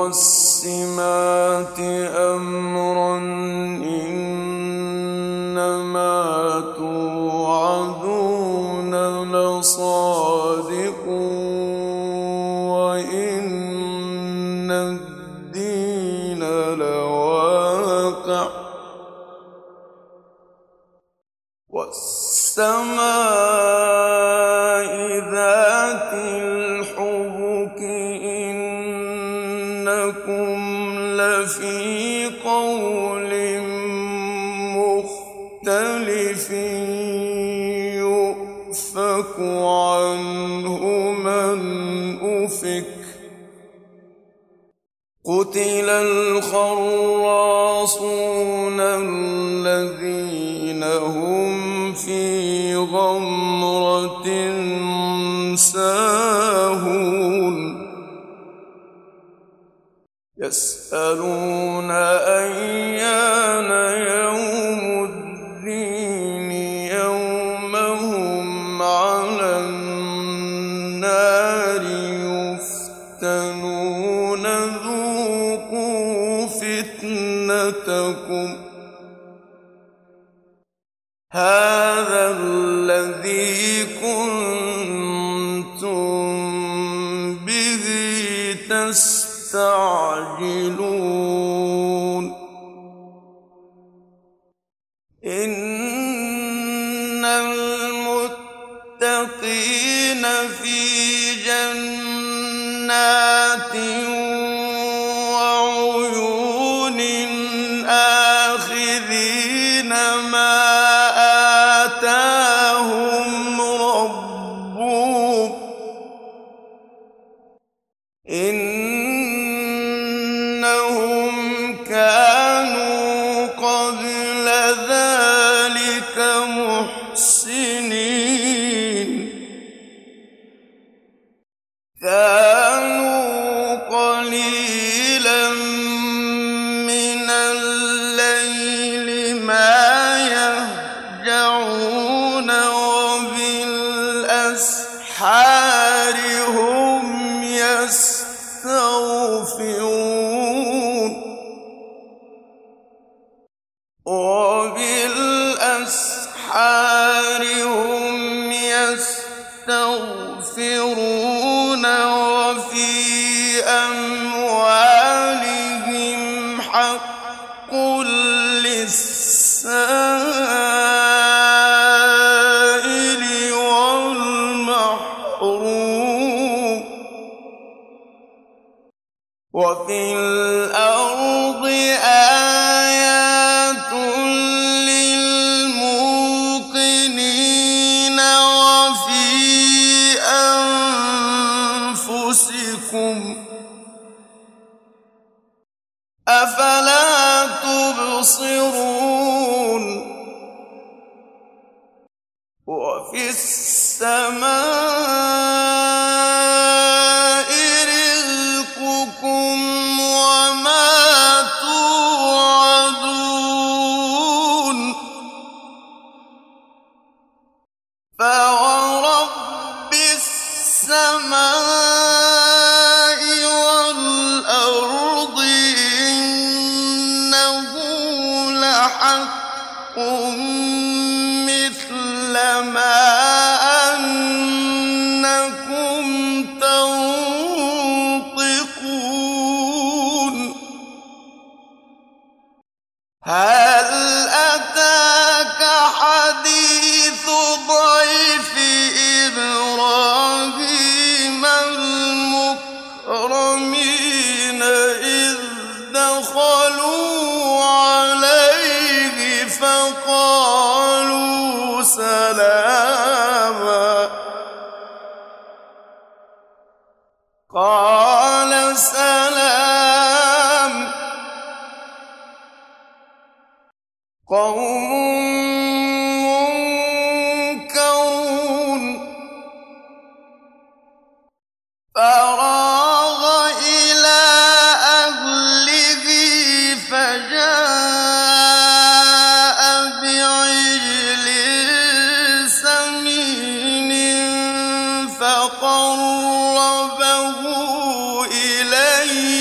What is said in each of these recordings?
فالمقسمات أمرا مختلف يؤفك عنه من أفك. قتل الخراصون الذين هم في غمرة ساهون. يسألون أيان المتقين في جنات كانوا أموالهم تبصرون وفي السماء لحق قال إليهم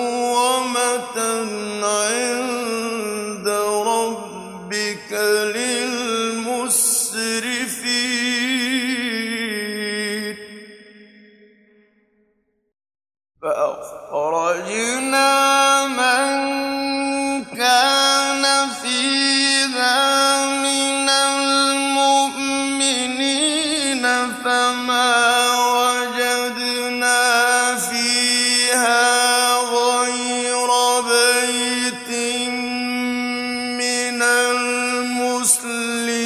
مسومة عند المسلمين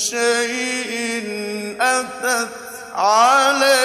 شيء أتت عليه.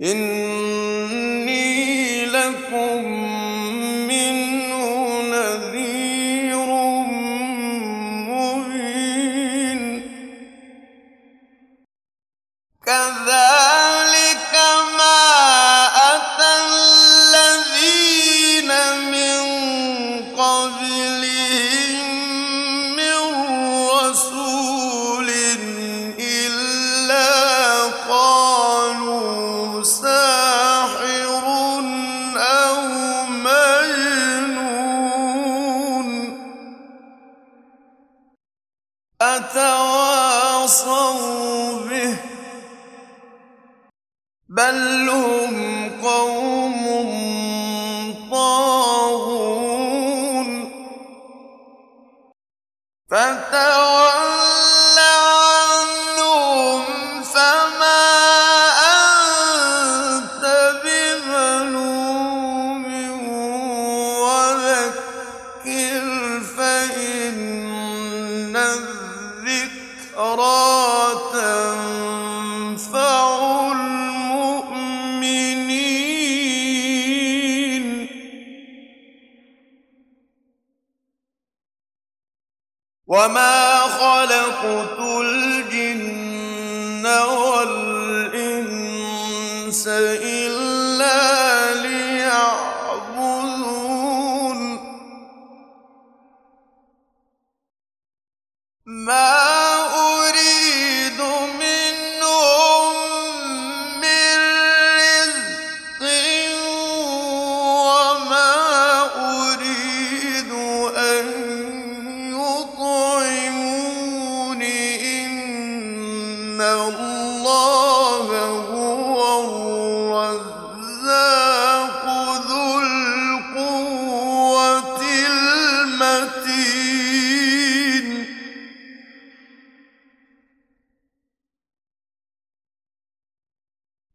إِنِّي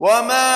وما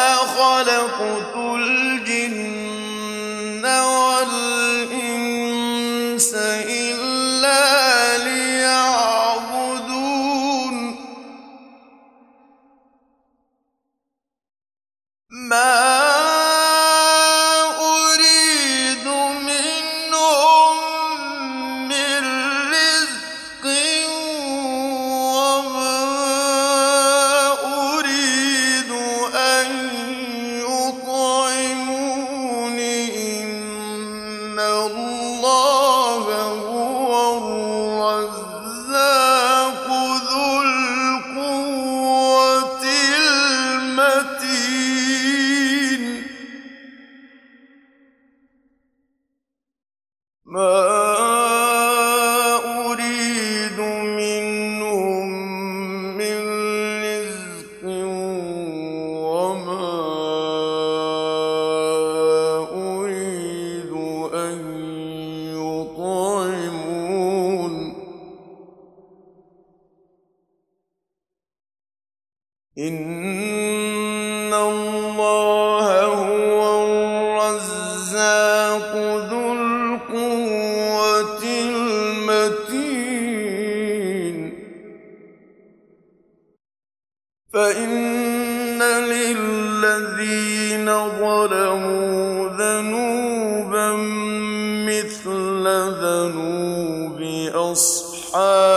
للذين ظلموا ذنوبا مثل ذنوب أصحابهم